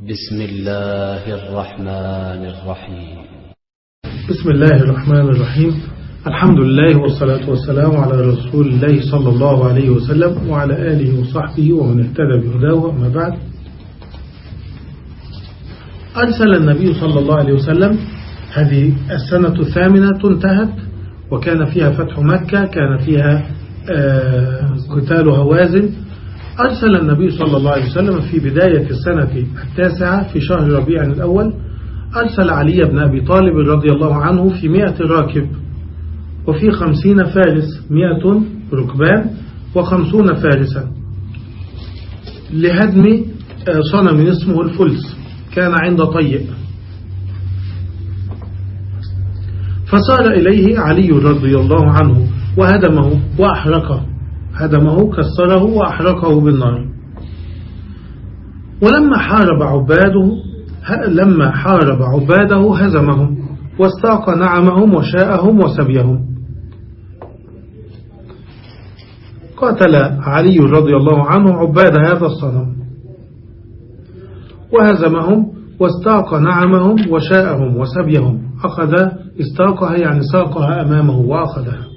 بسم الله الرحمن الرحيم. بسم الله الرحمن الرحيم. الحمد لله والصلاة والسلام على رسول الله صلى الله عليه وسلم وعلى آله وصحبه ومن اهتدى بهداه أما بعد. أرسل النبي صلى الله عليه وسلم هذه السنة الثامنة انتهت وكان فيها فتح مكة كان فيها قتال هوازن أرسل النبي صلى الله عليه وسلم في بداية السنة التاسعة في شهر ربيع الأول أرسل علي بن أبي طالب رضي الله عنه في مئة راكب وفي خمسين فارس مئة ركبان وخمسون فارسا. لهدم صنم اسمه الفلس كان عند طيء فصار إليه علي رضي الله عنه وهدمه وأحرقه. هدمه كسره وأحرقه بالنار. ولما حارب عباده لما حارب عباده هزمهم واستاق نعمهم وشاءهم وسبيهم. قاتل علي رضي الله عنه عباد هذا الصنم. وهزمهم واستاق نعمهم وشاءهم وسبيهم. أخذ إستاقها يعني ساقها أمامه وأخذها.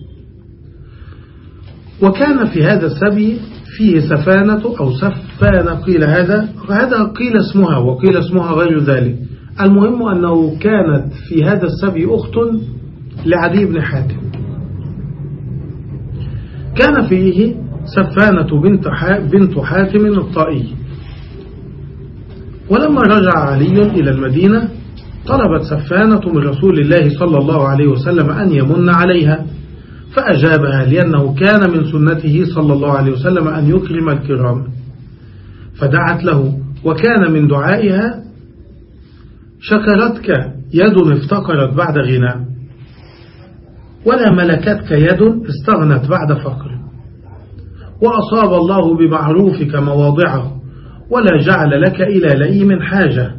وكان في هذا السبي فيه سفانة أو سفانة قيل هذا. هذا قيل اسمها وقيل اسمها غير ذلك. المهم أنه كانت في هذا السبي أخت لعدي بن حاتم. كان فيه سفانة بنت بنت حاتم الطائي. ولما رجع علي إلى المدينة طلبت سفانة من رسول الله صلى الله عليه وسلم أن يمن عليها. فأجابها لأنه كان من سنته صلى الله عليه وسلم أن يكرم الكرام. فدعت له وكان من دعائها شكرتك يد افتقرت بعد غنى ولا ملكتك يد استغنت بعد فقر. وأصاب الله بمعروفك مواضعه ولا جعل لك إلى لئيم حاجة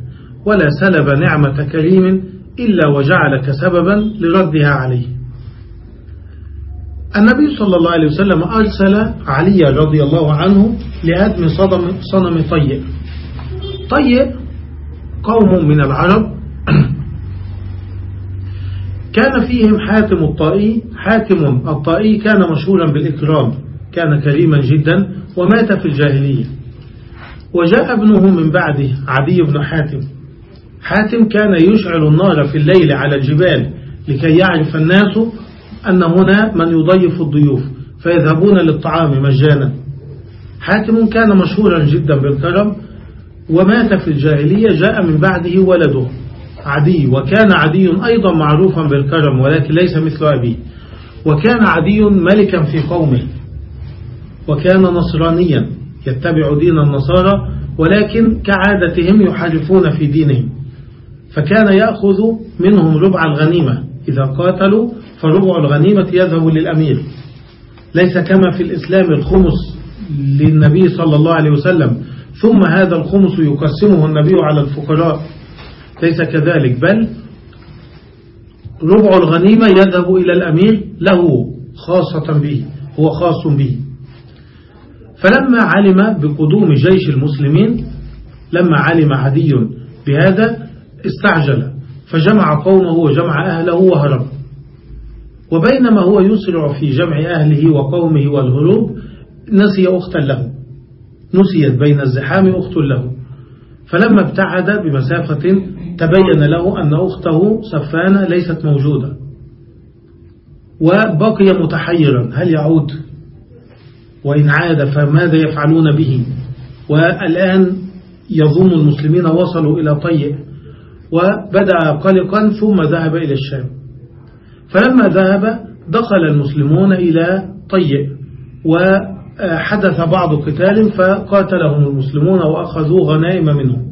ولا سلب نعمة كريم إلا وجعلك سببا لردها عليه. النبي صلى الله عليه وسلم أرسل علي رضي الله عنه لهدم صنم, صنم طيء طيء قوم من العرب. كان فيهم حاتم الطائي. حاتم الطائي كان مشهورا بالإكرام. كان كريما جدا ومات في الجاهلية. وجاء ابنه من بعده عدي بن حاتم. حاتم كان يشعل النار في الليل على الجبال لكي يعرف الناس أن هنا من يضيف الضيوف فيذهبون للطعام مجانا. حاتم كان مشهورا جدا بالكرم ومات في الجاهلية جاء من بعده ولده عدي وكان عدي أيضا معروفا بالكرم ولكن ليس مثل أبيه. وكان عدي ملكا في قومه وكان نصرانيا يتبع دين النصارى ولكن كعادتهم يحرفون في دينهم. فكان يأخذ منهم ربع الغنيمة. إذا قاتلوا فربع الغنيمة يذهب للأمير. ليس كما في الإسلام الخمس للنبي صلى الله عليه وسلم. ثم هذا الخمس يقسمه النبي على الفقراء. ليس كذلك. بل ربع الغنيمة يذهب إلى الأمير له خاصة به. هو خاص به. فلما علم بقدوم جيش المسلمين لما علم عدي بهذا استعجل. فجمع قومه وجمع أهله وهرب. وبينما هو يسرع في جمع أهله وقومه والهروب نسي أختا له. نسيت بين الزحام أخت له. فلما ابتعد بمسافة تبين له أن أخته سفانة ليست موجودة. وبقي متحيرا هل يعود؟ وإن عاد فماذا يفعلون به؟ والآن يظن المسلمين وصلوا إلى طيء. وبدأ قلقا ثم ذهب إلى الشام. فلما ذهب دخل المسلمون إلى طيء وحدث بعض قتال فقاتلهم المسلمون وأخذوا غنائم منهم.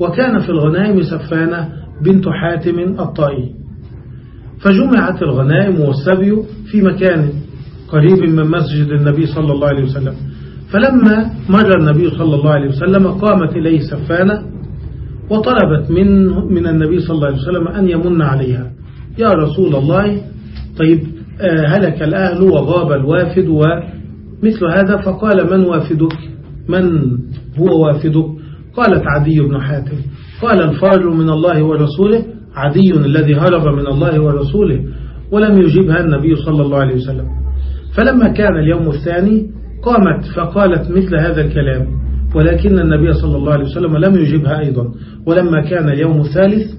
وكان في الغنائم سفانة بنت حاتم الطائي. فجمعت الغنائم والسبي في مكان قريب من مسجد النبي صلى الله عليه وسلم. فلما مر النبي صلى الله عليه وسلم قامت إليه سفانة وطلبت من من النبي صلى الله عليه وسلم أن يمن عليها. يا رسول الله طيب هلك الأهل وغاب الوافد ومثل هذا فقال من وافدك؟ من هو وافدك؟ قالت عدي بن حاتم. قال الفار من الله ورسوله عدي الذي هرب من الله ورسوله ولم يجيبها النبي صلى الله عليه وسلم. فلما كان اليوم الثاني قامت فقالت مثل هذا الكلام. ولكن النبي صلى الله عليه وسلم لم يجبها أيضا. ولما كان اليوم الثالث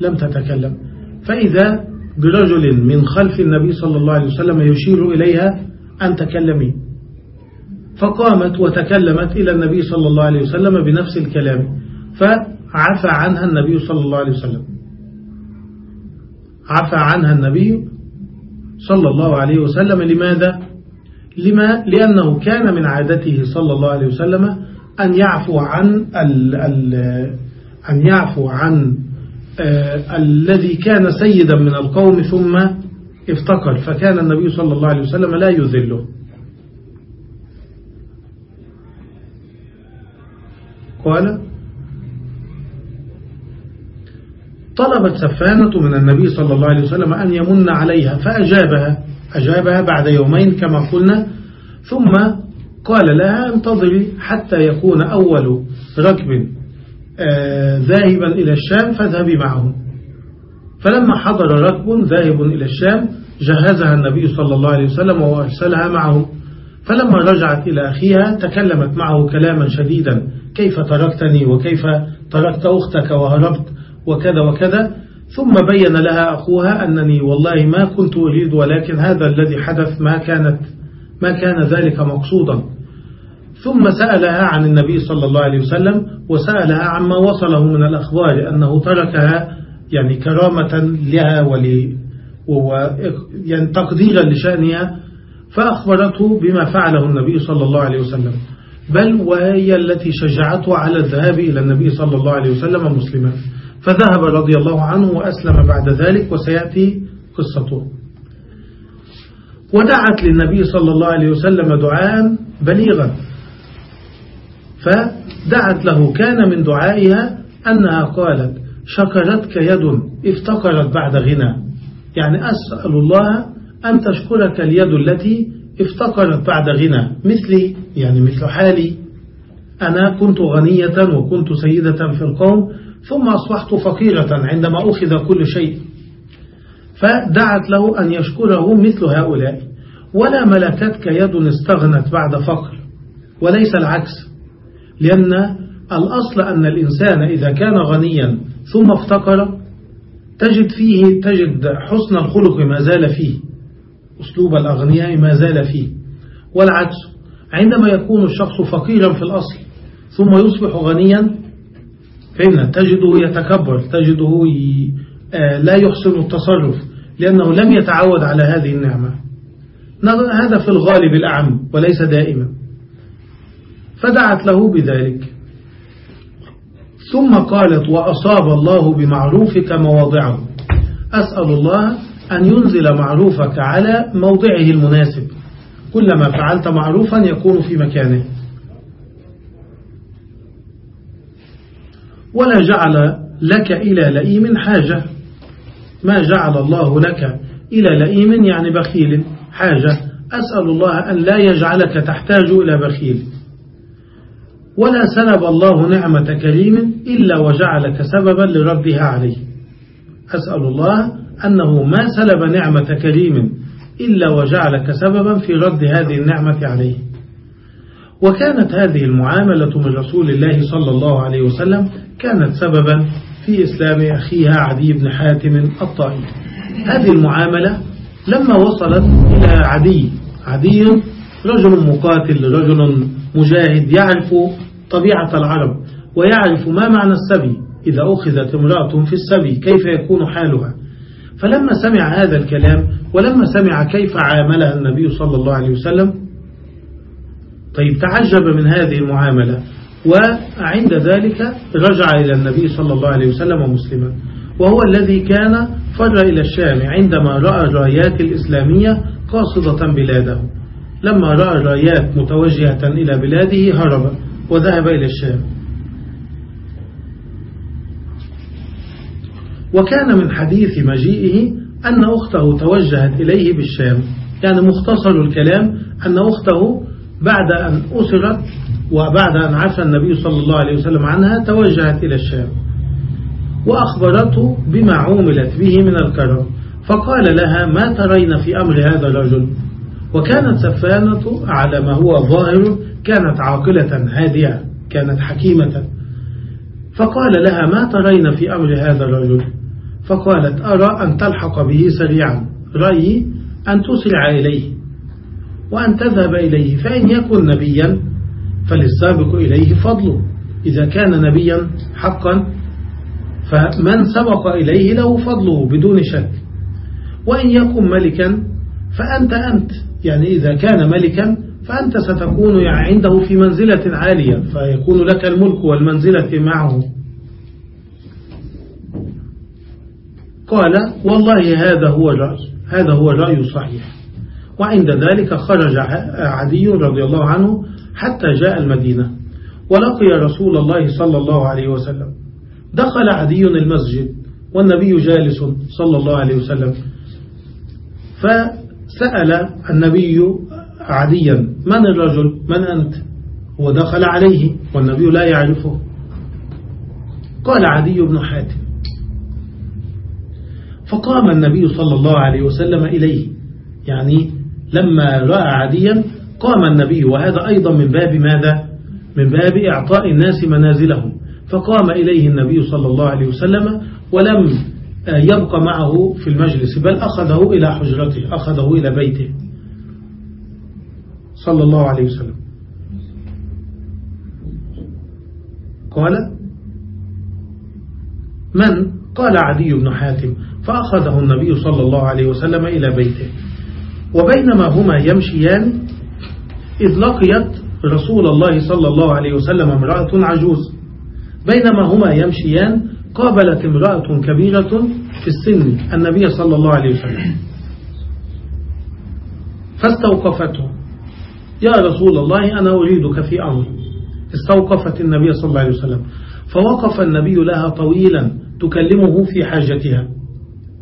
لم تتكلم. فإذا برجل من خلف النبي صلى الله عليه وسلم يشير إليها أن تكلمي. فقامت وتكلمت إلى النبي صلى الله عليه وسلم بنفس الكلام. فعفى عنها النبي صلى الله عليه وسلم. عفى عنها النبي صلى الله عليه وسلم. لماذا؟ لما لأنه كان من عادته صلى الله عليه وسلم أن يعفو عن ال ال أن يعفو عن آه الذي كان سيدا من القوم ثم افتقر فكان النبي صلى الله عليه وسلم لا يذله. قال طلبت سفانة من النبي صلى الله عليه وسلم أن يمن عليها فأجابها أجابها بعد يومين كما قلنا ثم قال لها انتظري حتى يكون أول ركب آه ذاهبا إلى الشام فاذهبي معه. فلما حضر ركب ذاهب إلى الشام جهزها النبي صلى الله عليه وسلم وأرسلها معه. فلما رجعت إلى أخيها تكلمت معه كلاما شديدا. كيف تركتني وكيف تركت أختك وهربت وكذا وكذا. ثم بين لها أخوها أنني والله ما كنت أريد ولكن هذا الذي حدث ما كانت ما كان ذلك مقصودا. ثم سألها عن النبي صلى الله عليه وسلم وسألها عما وصله من الأخبار أنه تركها يعني كرامة لها ول يعني تقديرا لشأنها فأخبرته بما فعله النبي صلى الله عليه وسلم. بل وهي التي شجعته على الذهاب إلى النبي صلى الله عليه وسلم مسلما. فذهب رضي الله عنه وأسلم بعد ذلك وسيأتي قصته. ودعت للنبي صلى الله عليه وسلم دعاء بليغا. فدعت له كان من دعائها أنها قالت شكرتك يد افتقرت بعد غنى. يعني أسأل الله أن تشكرك اليد التي افتقرت بعد غنى. مثلي يعني مثل حالي. أنا كنت غنية وكنت سيدة في القوم ثم أصبحت فقيرة عندما أخذ كل شيء. فدعت له أن يشكره مثل هؤلاء ولا ملكتك يد استغنت بعد فقر وليس العكس. لأن الأصل أن الإنسان إذا كان غنيا ثم افتقر تجد فيه تجد حسن الخلق ما زال فيه أسلوب الأغنياء ما زال فيه. والعكس عندما يكون الشخص فقيرا في الأصل ثم يصبح غنيا فإن تجده يتكبر تجده لا يحسن التصرف لأنه لم يتعود على هذه النعمة. هذا في الغالب الأعم وليس دائما. فدعت له بذلك. ثم قالت وأصاب الله بمعروفك مواضعه أسأل الله أن ينزل معروفك على موضعه المناسب. كلما فعلت معروفا يكون في مكانه. ولا جعل لك إلى لئيم حاجة. ما جعل الله لك إلى لئيم يعني بخيل. حاجة. أسأل الله أن لا يجعلك تحتاج إلى بخيل. ولا سلب الله نعمة كريم إلا وجعلك سببا لردها عليه. أسأل الله أنه ما سلب نعمة كريم إلا وجعلك سببا في رد هذه النعمة عليه. وكانت هذه المعاملة من رسول الله صلى الله عليه وسلم كانت سببا في إسلام أخيها عدي بن حاتم الطائي. هذه المعاملة لما وصلت إلى عدي عدي رجل مقاتل رجل مجاهد يعرف طبيعة العرب ويعرف ما معنى السبي. إذا أخذت امرأة في السبي كيف يكون حالها؟ فلما سمع هذا الكلام ولما سمع كيف عاملها النبي صلى الله عليه وسلم طيب تعجب من هذه المعاملة وعند ذلك رجع إلى النبي صلى الله عليه وسلم مسلما. وهو الذي كان فر إلى الشام عندما رأى الرايات الإسلامية قاصدة بلاده. لما رأى الرايات متوجهة إلى بلاده هرب. وذهب إلى الشام. وكان من حديث مجيئه أن أخته توجهت إليه بالشام. يعني مختصر الكلام أن أخته بعد أن أسرت وبعد أن عفى النبي صلى الله عليه وسلم عنها توجهت إلى الشام. وأخبرته بما عوملت به من الكرم. فقال لها ما ترين في أمر هذا الرجل؟ وكانت سفانة على ما هو ظاهر كانت عاقلة هادئة كانت حكيمة. فقال لها ما ترين في أمر هذا الرجل؟ فقالت أرى أن تلحق به سريعا. رأيي أن تسرع إليه وأن تذهب إليه فإن يكن نبيا فللسابق إليه فضله إذا كان نبيا حقا فمن سبق إليه له فضله بدون شك. وإن يكن ملكا فأنت أنت يعني إذا كان ملكا فأنت ستكون عنده في منزلة عالية فيكون لك الملك والمنزلة معه. قال والله هذا هو الرأي هذا هو الرأي الصحيح. وعند ذلك خرج عدي رضي الله عنه حتى جاء المدينة ولقي رسول الله صلى الله عليه وسلم. دخل عدي المسجد والنبي جالس صلى الله عليه وسلم. فسأل النبي عديا من الرجل؟ من أنت؟ هو دخل عليه والنبي لا يعرفه. قال عدي بن حاتم. فقام النبي صلى الله عليه وسلم إليه. يعني لما رأى عديا قام النبي. وهذا أيضا من باب ماذا؟ من باب إعطاء الناس منازلهم. فقام إليه النبي صلى الله عليه وسلم ولم يبقى معه في المجلس بل أخذه إلى حجرته أخذه إلى بيته. صلى الله عليه وسلم. قال من؟ قال عدي بن حاتم فأخذه النبي صلى الله عليه وسلم إلى بيته. وبينما هما يمشيان إذ لقيت رسول الله صلى الله عليه وسلم امرأة عجوز. بينما هما يمشيان قابلت امرأة كبيرة في السن النبي صلى الله عليه وسلم. فاستوقفته. يا رسول الله أنا أريدك في أمر. استوقفت النبي صلى الله عليه وسلم. فوقف النبي لها طويلا تكلمه في حاجتها.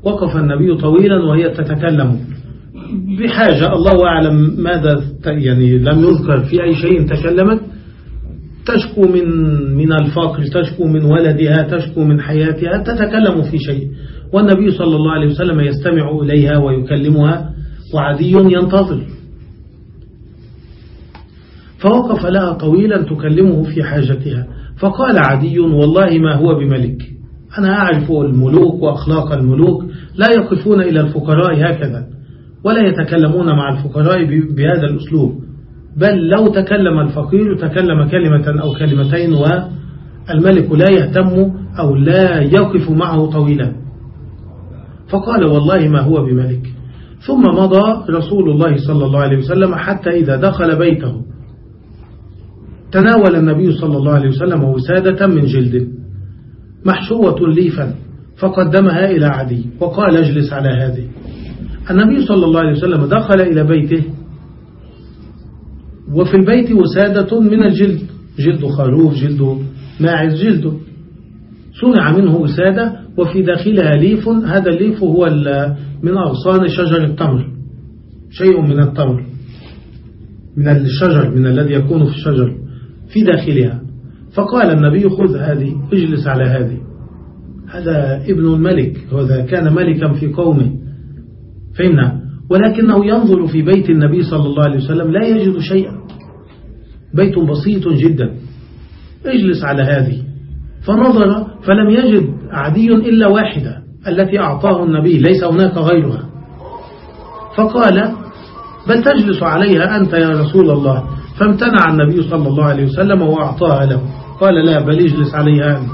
وقف النبي طويلا وهي تتكلم. بحاجة الله أعلم ماذا يعني لم يذكر في أي شيء تكلمت. تشكو من من الفقر تشكو من ولدها تشكو من حياتها تتكلم في شيء. والنبي صلى الله عليه وسلم يستمع إليها ويكلمها وعدي ينتظر. فوقف لها طويلا تكلمه في حاجتها. فقال عدي والله ما هو بملك. أنا أعرف الملوك وأخلاق الملوك لا يقفون إلى الفقراء هكذا ولا يتكلمون مع الفقراء بهذا الأسلوب. بل لو تكلم الفقير تكلم كلمة أو كلمتين والملك لا يهتم أو لا يقف معه طويلا. فقال والله ما هو بملك. ثم مضى رسول الله صلى الله عليه وسلم حتى إذا دخل بيته. تناول النبي صلى الله عليه وسلم وسادة من جلد محشوة ليفا فقدمها إلى عدي وقال اجلس على هذه. النبي صلى الله عليه وسلم دخل إلى بيته وفي البيت وسادة من الجلد. جلد خروف جلد ماعز جلد. صنع منه وسادة وفي داخلها ليف. هذا الليف هو من أغصان شجر التمر. شيء من التمر. من الشجر من الذي يكون في الشجر. في داخلها. فقال النبي خذ هذه اجلس على هذه. هذا ابن الملك هذا كان ملكا في قومه. فهمنا ولكنه ينظر في بيت النبي صلى الله عليه وسلم لا يجد شيئا. بيت بسيط جدا. اجلس على هذه. فنظر فلم يجد عدي إلا واحدة التي أعطاه النبي ليس هناك غيرها. فقال بل تجلس عليها أنت يا رسول الله. فامتنع النبي صلى الله عليه وسلم وأعطاها له. قال لا بل اجلس عليها أنت.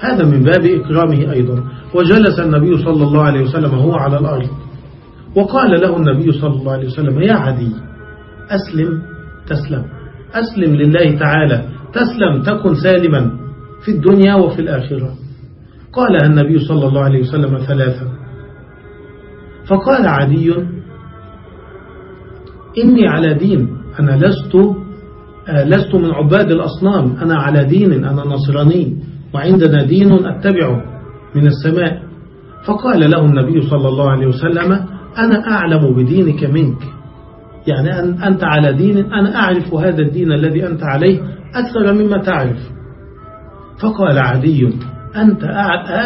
هذا من باب إكرامه أيضا. وجلس النبي صلى الله عليه وسلم هو على الأرض. وقال له النبي صلى الله عليه وسلم يا عدي أسلم تسلم. أسلم لله تعالى. تسلم تكن سالما في الدنيا وفي الآخرة. قالها النبي صلى الله عليه وسلم ثلاثا. فقال عدي إني على دين. أنا لست لست من عباد الأصنام. أنا على دين أنا نصراني. وعندنا دين أتبعه من السماء. فقال له النبي صلى الله عليه وسلم أنا أعلم بدينك منك. يعني أنت على دين أنا أعرف هذا الدين الذي أنت عليه أكثر مما تعرف. فقال عدي أنت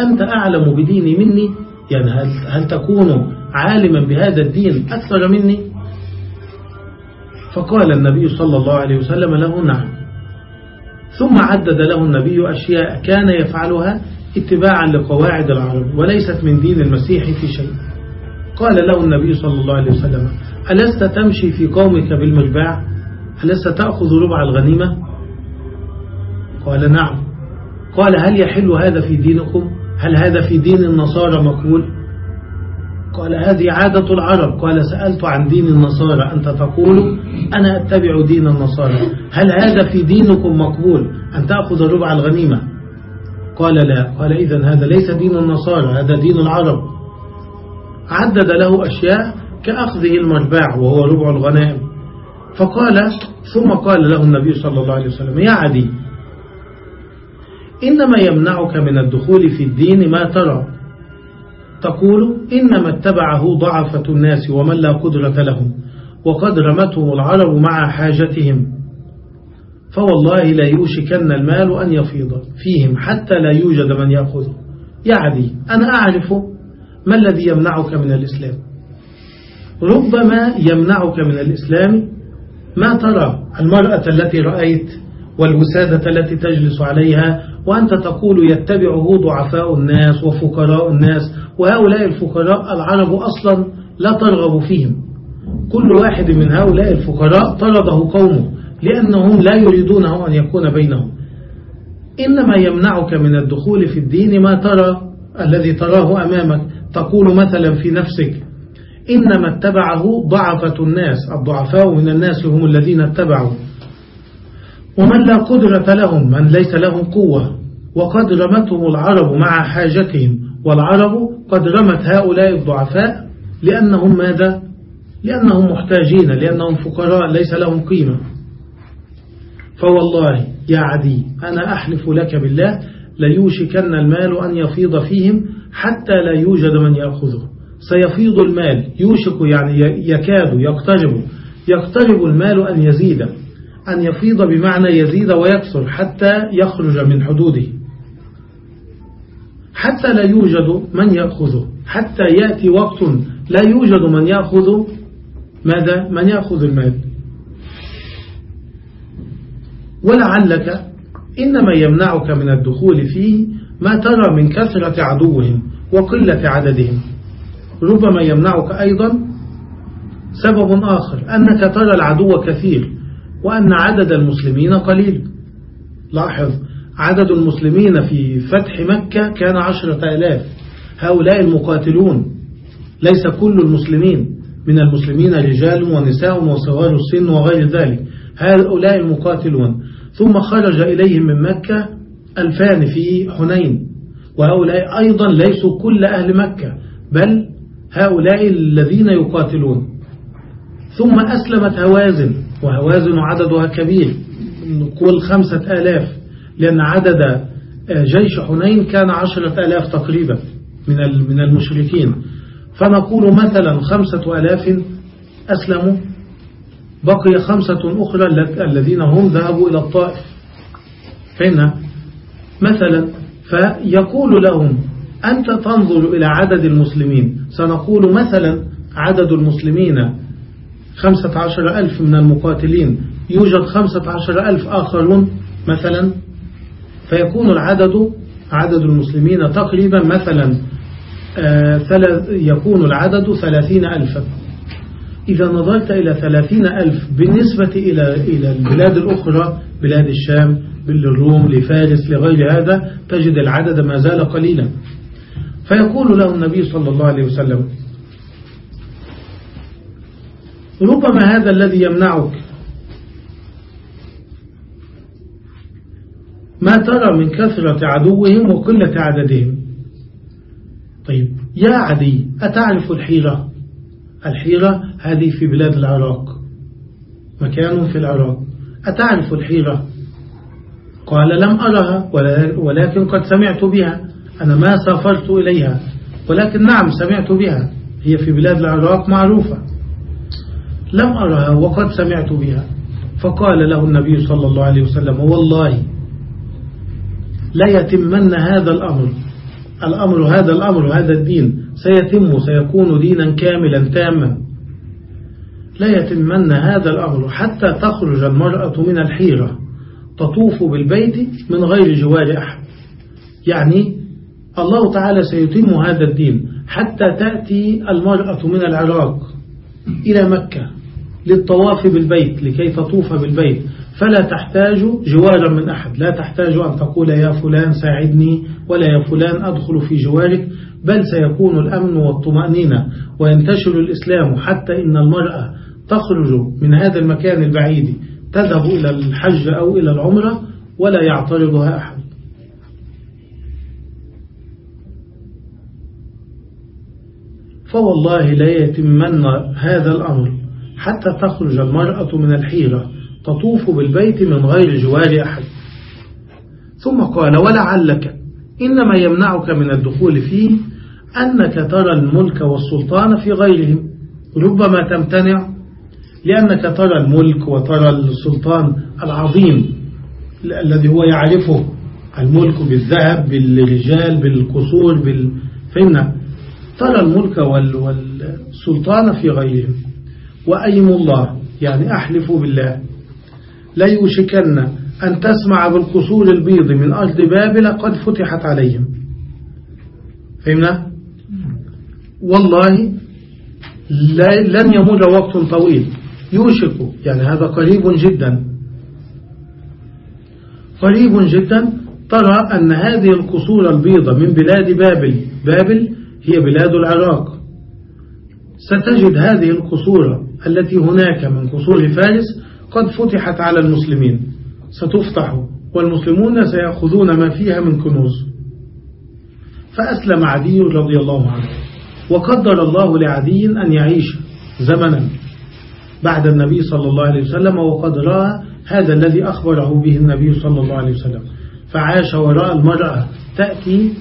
أنت أعلم بديني مني؟ يعني هل, هل تكون عالما بهذا الدين أكثر مني؟ فقال النبي صلى الله عليه وسلم له نعم. ثم عدد له النبي أشياء كان يفعلها اتباعا لقواعد العرب وليست من دين المسيح في شيء. قال له النبي صلى الله عليه وسلم ألست تمشي في قومك بالمرباع ألست تأخذ ربع الغنيمة؟ قال نعم. قال هل يحل هذا في دينكم؟ هل هذا في دين النصارى مقبول؟ قال هذه عادة العرب. قال سألت عن دين النصارى. أنت تقول أنا أتبع دين النصارى. هل هذا في دينكم مقبول أن تأخذ ربع الغنيمة؟ قال لا. قال إذا هذا ليس دين النصارى هذا دين العرب. عدد له أشياء كأخذه المرباع وهو ربع الغنائم. فقال ثم قال له النبي صلى الله عليه وسلم يا عدي إنما يمنعك من الدخول في الدين ما ترى. تقول إنما اتبعه ضعفة الناس ومن لا قدرة لهم وقد رمتهم العرب مع حاجتهم. فوالله لا يوشكن المال أن يفيض فيهم حتى لا يوجد من يأخذه يعني أنا أعرف ما الذي يمنعك من الإسلام. ربما يمنعك من الإسلام ما ترى المرأة التي رأيت والوسادة التي تجلس عليها وأنت تقول يتبعه ضعفاء الناس وفقراء الناس وهؤلاء الفقراء العرب أصلا لا ترغب فيهم. كل واحد من هؤلاء الفقراء طرده قومه لأنهم لا يريدونه أن يكون بينهم. إنما يمنعك من الدخول في الدين ما ترى الذي تراه أمامك. تقول مثلا في نفسك إنما اتبعه ضعفة الناس. الضعفاء من الناس هم الذين اتبعوا. ومن لا قدرة لهم من ليس لهم قوة وقد رمتهم العرب مع حاجتهم والعرب قد رمت هؤلاء الضعفاء لأنهم ماذا؟ لأنهم محتاجين لأنهم فقراء ليس لهم قيمة. فوالله يا عدي أنا أحلف لك بالله ليوشكن المال أن يفيض فيهم حتى لا يوجد من يأخذه. سيفيض المال يوشك يعني يكاد يقترب يقترب المال أن يزيد. أن يفيض بمعنى يزيد ويكثر حتى يخرج من حدوده. حتى لا يوجد من يأخذه حتى يأتي وقت لا يوجد من يأخذ. ماذا؟ من يأخذ المال. ولعلك إنما يمنعك من الدخول فيه ما ترى من كثرة عدوهم وقلة عددهم. ربما يمنعك أيضا سبب آخر أنك ترى العدو كثير وأن عدد المسلمين قليل. لاحظ عدد المسلمين في فتح مكة كان عشرة ألاف. هؤلاء المقاتلون ليس كل المسلمين. من المسلمين رجال ونساء وصغار السن وغير ذلك. هؤلاء المقاتلون. ثم خرج إليهم من مكة ألفان في حنين. وهؤلاء أيضا ليسوا كل أهل مكة بل هؤلاء الذين يقاتلون. ثم أسلمت هوازن. وهوازن عددها كبير. نقول خمسة آلاف لأن عدد آه، جيش حنين كان عشرة آلاف تقريبا من من المشركين. فنقول مثلا خمسة آلاف أسلموا بقي خمسة أخرى الذين هم ذهبوا إلى الطائف. فإن مثلا فيقول لهم أنت تنظر إلى عدد المسلمين. سنقول مثلا عدد المسلمين خمسة عشر ألف من المقاتلين. يوجد خمسة عشر ألف آخرون مثلا. فيكون العدد عدد المسلمين تقريبا مثلا آه، يكون العدد ثلاثين ألفا. إذا نظرت إلى ثلاثين ألف بالنسبة إلى إلى البلاد الأخرى بلاد الشام للروم لفارس لغير هذا تجد العدد ما زال قليلا. فيقول له النبي صلى الله عليه وسلم ربما هذا الذي يمنعك. ما ترى من كثرة عدوهم وقلة عددهم. طيب يا عدي أتعرف الحيرة؟ الحيرة هذه في بلاد العراق. مكان في العراق. أتعرف الحيرة؟ قال لم أرها ولكن قد سمعت بها. أنا ما سافرت إليها ولكن نعم سمعت بها. هي في بلاد العراق معروفة. لم أرها وقد سمعت بها. فقال له النبي صلى الله عليه وسلم والله لا يتمن هذا الأمر. الأمر هذا الأمر هذا الدين سيتم سيكون دينا كاملا تاما. لا يتمن هذا الأمر حتى تخرج المرأة من الحيرة تطوف بالبيت من غير جوار أحد. يعني الله تعالى سيتم هذا الدين حتى تأتي المرأة من العراق. إلى مكة للطواف بالبيت لكي تطوف بالبيت. فلا تحتاج جوارا من أحد. لا تحتاج أن تقول يا فلان ساعدني ولا يا فلان أدخل في جوارك بل سيكون الأمن والطمأنينة. وينتشر الإسلام حتى إن المرأة تخرج من هذا المكان البعيد تذهب إلى الحج أو إلى العمرة ولا يعترضها أحد. فوالله لا يتمن هذا الأمر. حتى تخرج المرأة من الحيرة تطوف بالبيت من غير جوار أحد. ثم قال ولعلك إنما يمنعك من الدخول فيه أنك ترى الملك والسلطان في غيرهم. ربما تمتنع لأنك ترى الملك وترى السلطان العظيم الذي هو يعرفه. الملك بالذهب بالرجال بالقصور بال... فهمنا ترى الملك والسلطان في غيرهم. وأيم الله يعني أحلف بالله. لا يوشكن أن تسمع بالقصور البيض من أرض بابل قد فتحت عليهم. فهمنا؟ والله لن يمر وقت طويل. يوشك يعني هذا قريب جدا. قريب جدا ترى أن هذه القصور البيضة من بلاد بابل. بابل هي بلاد العراق. ستجد هذه القصور التي هناك من قصور فارس قد فتحت على المسلمين. ستفتح والمسلمون سيأخذون ما فيها من كنوز. فأسلم عدي رضي الله عنه وقدر الله لعدي أن يعيش زمنا بعد النبي صلى الله عليه وسلم وقد رأى هذا الذي أخبره به النبي صلى الله عليه وسلم. فعاش وراء المرأة تأتي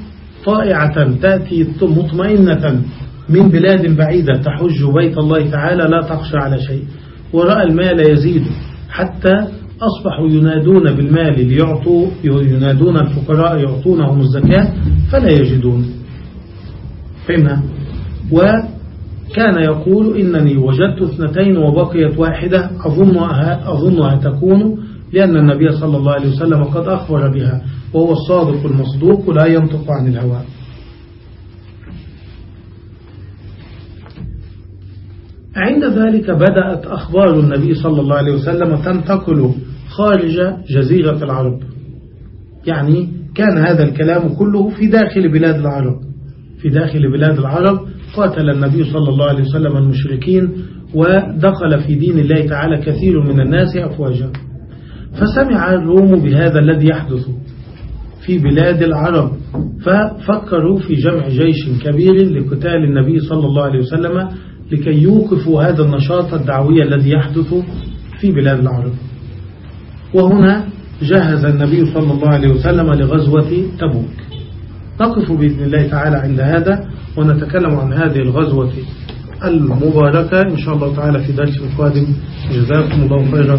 طائعة تأتي مطمئنة من بلاد بعيدة تحج بيت الله تعالى لا تخشى على شيء ورأى المال يزيد حتى أصبحوا ينادون بالمال ليعطوا ينادون الفقراء يعطونهم الزكاة فلا يجدون. فهمنا؟ وكان يقول إنني وجدت اثنتين وبقيت واحدة أظنها, أظنها تكون لأن النبي صلى الله عليه وسلم قد أخبر بها وهو الصادق المصدوق لا ينطق عن الهوى. عند ذلك بدأت أخبار النبي صلى الله عليه وسلم تنتقل خارج جزيرة العرب. يعني كان هذا الكلام كله في داخل بلاد العرب. في داخل بلاد العرب قاتل النبي صلى الله عليه وسلم المشركين ودخل في دين الله تعالى كثير من الناس أفواجا. فسمع الروم بهذا الذي يحدث في بلاد العرب ففكروا في جمع جيش كبير لقتال النبي صلى الله عليه وسلم لكي يوقفوا هذا النشاط الدعوي الذي يحدث في بلاد العرب. وهنا جهز النبي صلى الله عليه وسلم لغزوة تبوك. نقف بإذن الله تعالى عند هذا ونتكلم عن هذه الغزوة المباركة. إن شاء الله تعالى في درس القادم جزاكم الله خيرا.